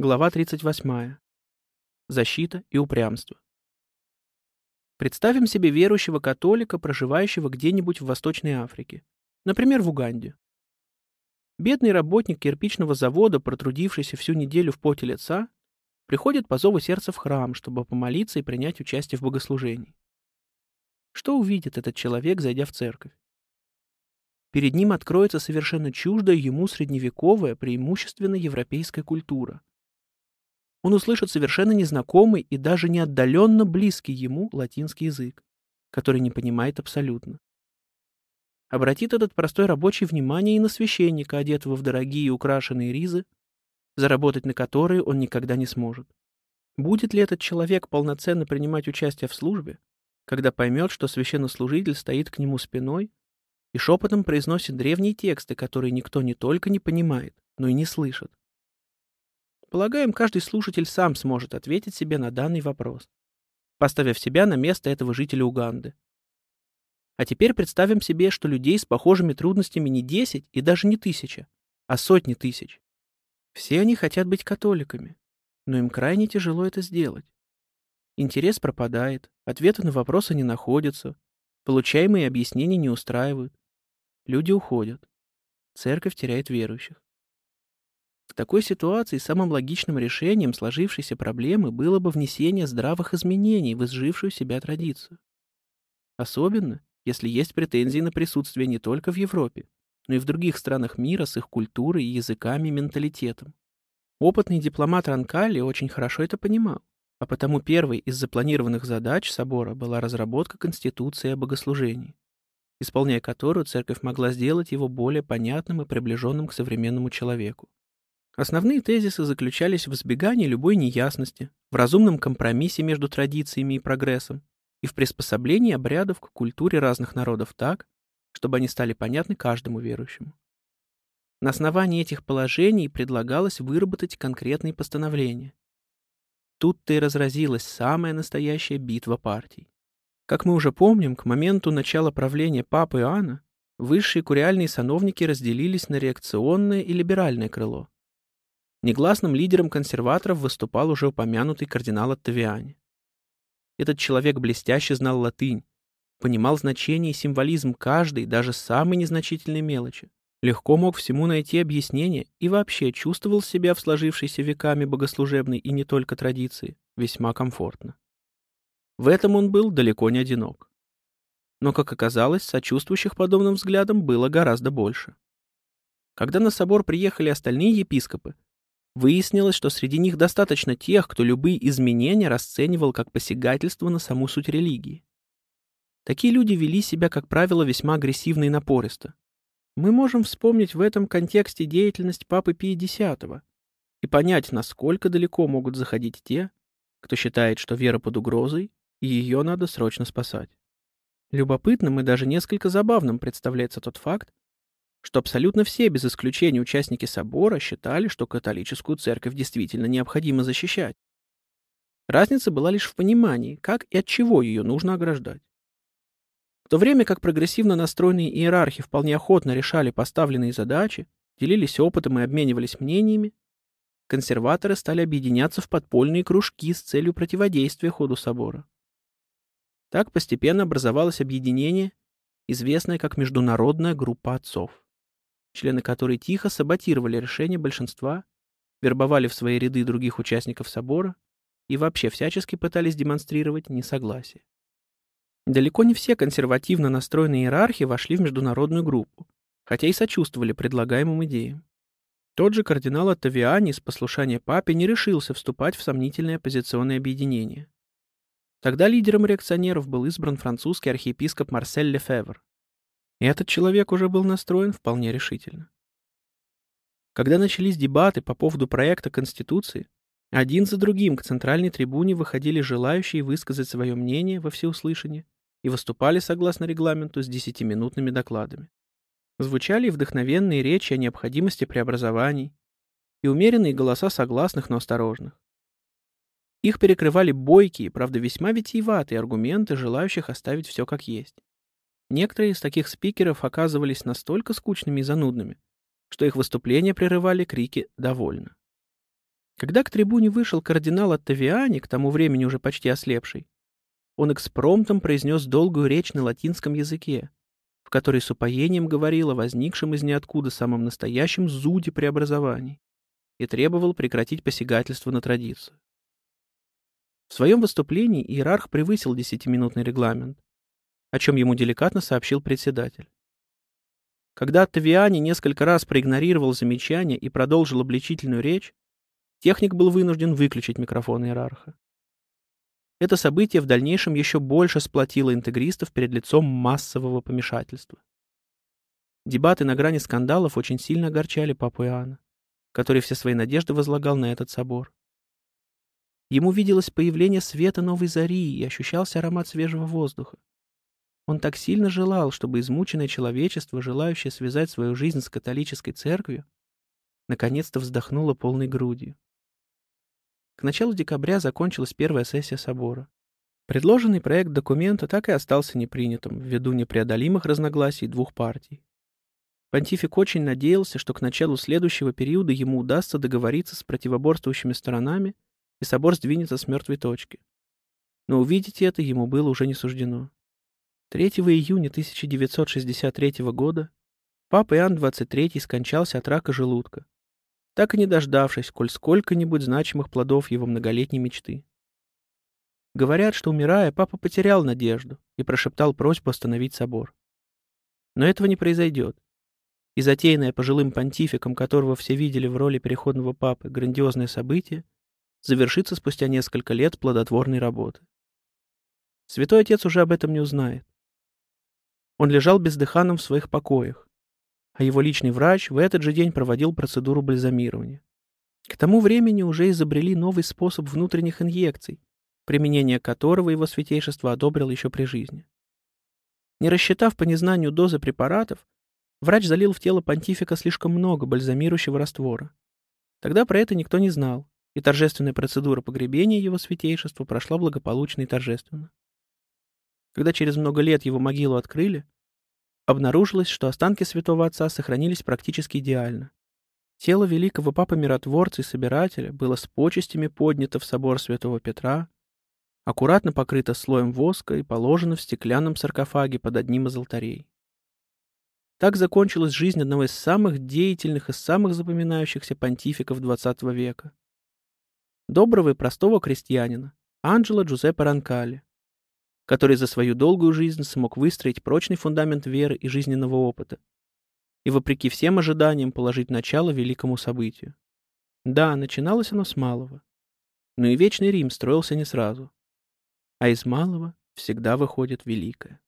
Глава 38. Защита и упрямство. Представим себе верующего католика, проживающего где-нибудь в Восточной Африке, например, в Уганде. Бедный работник кирпичного завода, протрудившийся всю неделю в поте лица, приходит по зову сердца в храм, чтобы помолиться и принять участие в богослужении. Что увидит этот человек, зайдя в церковь? Перед ним откроется совершенно чуждая ему средневековая, преимущественно европейская культура. Он услышит совершенно незнакомый и даже не отдаленно близкий ему латинский язык, который не понимает абсолютно. Обратит этот простой рабочий внимание и на священника, одетого в дорогие украшенные ризы, заработать на которые он никогда не сможет. Будет ли этот человек полноценно принимать участие в службе, когда поймет, что священнослужитель стоит к нему спиной и шепотом произносит древние тексты, которые никто не только не понимает, но и не слышит? Полагаем, каждый слушатель сам сможет ответить себе на данный вопрос, поставив себя на место этого жителя Уганды. А теперь представим себе, что людей с похожими трудностями не 10 и даже не тысяча, а сотни тысяч. Все они хотят быть католиками, но им крайне тяжело это сделать. Интерес пропадает, ответы на вопросы не находятся, получаемые объяснения не устраивают. Люди уходят. Церковь теряет верующих. Такой ситуации самым логичным решением сложившейся проблемы было бы внесение здравых изменений в изжившую себя традицию. Особенно, если есть претензии на присутствие не только в Европе, но и в других странах мира с их культурой, языками и менталитетом. Опытный дипломат Ранкали очень хорошо это понимал, а потому первой из запланированных задач собора была разработка Конституции о богослужении, исполняя которую церковь могла сделать его более понятным и приближенным к современному человеку. Основные тезисы заключались в избегании любой неясности, в разумном компромиссе между традициями и прогрессом, и в приспособлении обрядов к культуре разных народов так, чтобы они стали понятны каждому верующему. На основании этих положений предлагалось выработать конкретные постановления. Тут-то и разразилась самая настоящая битва партий. Как мы уже помним, к моменту начала правления папы Иоанна высшие куриальные сановники разделились на реакционное и либеральное крыло. Негласным лидером консерваторов выступал уже упомянутый кардинал Оттавиани. Этот человек блестяще знал латынь, понимал значение и символизм каждой, даже самой незначительной мелочи, легко мог всему найти объяснение и вообще чувствовал себя в сложившейся веками богослужебной и не только традиции весьма комфортно. В этом он был далеко не одинок. Но, как оказалось, сочувствующих подобным взглядам было гораздо больше. Когда на собор приехали остальные епископы, Выяснилось, что среди них достаточно тех, кто любые изменения расценивал как посягательство на саму суть религии. Такие люди вели себя, как правило, весьма агрессивно и напористо. Мы можем вспомнить в этом контексте деятельность Папы Пия X и понять, насколько далеко могут заходить те, кто считает, что вера под угрозой, и ее надо срочно спасать. Любопытным и даже несколько забавным представляется тот факт, что абсолютно все, без исключения участники собора, считали, что католическую церковь действительно необходимо защищать. Разница была лишь в понимании, как и от чего ее нужно ограждать. В то время как прогрессивно настроенные иерархи вполне охотно решали поставленные задачи, делились опытом и обменивались мнениями, консерваторы стали объединяться в подпольные кружки с целью противодействия ходу собора. Так постепенно образовалось объединение, известное как Международная группа отцов члены которой тихо саботировали решение большинства, вербовали в свои ряды других участников собора и вообще всячески пытались демонстрировать несогласие. Далеко не все консервативно настроенные иерархи вошли в международную группу, хотя и сочувствовали предлагаемым идеям. Тот же кардинал Оттавиани из послушания папе не решился вступать в сомнительное оппозиционное объединение. Тогда лидером реакционеров был избран французский архиепископ Марсель Лефевр, и этот человек уже был настроен вполне решительно. Когда начались дебаты по поводу проекта Конституции, один за другим к центральной трибуне выходили желающие высказать свое мнение во всеуслышание и выступали согласно регламенту с десятиминутными докладами. Звучали вдохновенные речи о необходимости преобразований и умеренные голоса согласных, но осторожных. Их перекрывали бойкие, правда весьма витиеватые аргументы желающих оставить все как есть. Некоторые из таких спикеров оказывались настолько скучными и занудными, что их выступления прерывали крики «довольно». Когда к трибуне вышел кардинал Оттавиани, к тому времени уже почти ослепший, он экспромтом произнес долгую речь на латинском языке, в которой с упоением говорил о возникшем из ниоткуда самом настоящем зуде преобразований и требовал прекратить посягательство на традицию. В своем выступлении иерарх превысил десятиминутный регламент, о чем ему деликатно сообщил председатель. Когда Тавиани несколько раз проигнорировал замечание и продолжил обличительную речь, техник был вынужден выключить микрофон иерарха. Это событие в дальнейшем еще больше сплотило интегристов перед лицом массового помешательства. Дебаты на грани скандалов очень сильно огорчали папу Иоанна, который все свои надежды возлагал на этот собор. Ему виделось появление света новой зари и ощущался аромат свежего воздуха. Он так сильно желал, чтобы измученное человечество, желающее связать свою жизнь с католической церковью, наконец-то вздохнуло полной грудью. К началу декабря закончилась первая сессия собора. Предложенный проект документа так и остался непринятым ввиду непреодолимых разногласий двух партий. Понтифик очень надеялся, что к началу следующего периода ему удастся договориться с противоборствующими сторонами, и собор сдвинется с мертвой точки. Но увидеть это ему было уже не суждено. 3 июня 1963 года папа Иоанн XXIII скончался от рака желудка, так и не дождавшись коль сколько-нибудь значимых плодов его многолетней мечты. Говорят, что, умирая, папа потерял надежду и прошептал просьбу остановить собор. Но этого не произойдет. И затеянное пожилым понтификом, которого все видели в роли переходного папы, грандиозное событие завершится спустя несколько лет плодотворной работы. Святой Отец уже об этом не узнает. Он лежал бездыханным в своих покоях, а его личный врач в этот же день проводил процедуру бальзамирования. К тому времени уже изобрели новый способ внутренних инъекций, применение которого его святейшество одобрил еще при жизни. Не рассчитав по незнанию дозы препаратов, врач залил в тело понтифика слишком много бальзамирующего раствора. Тогда про это никто не знал, и торжественная процедура погребения его святейшества прошла благополучно и торжественно. Когда через много лет его могилу открыли, обнаружилось, что останки святого отца сохранились практически идеально. Тело великого папы-миротворца и собирателя было с почестями поднято в собор святого Петра, аккуратно покрыто слоем воска и положено в стеклянном саркофаге под одним из алтарей. Так закончилась жизнь одного из самых деятельных и самых запоминающихся понтификов XX века. Доброго и простого крестьянина, Анджело Джузеппе Ранкали, который за свою долгую жизнь смог выстроить прочный фундамент веры и жизненного опыта и, вопреки всем ожиданиям, положить начало великому событию. Да, начиналось оно с малого, но и Вечный Рим строился не сразу, а из малого всегда выходит великое.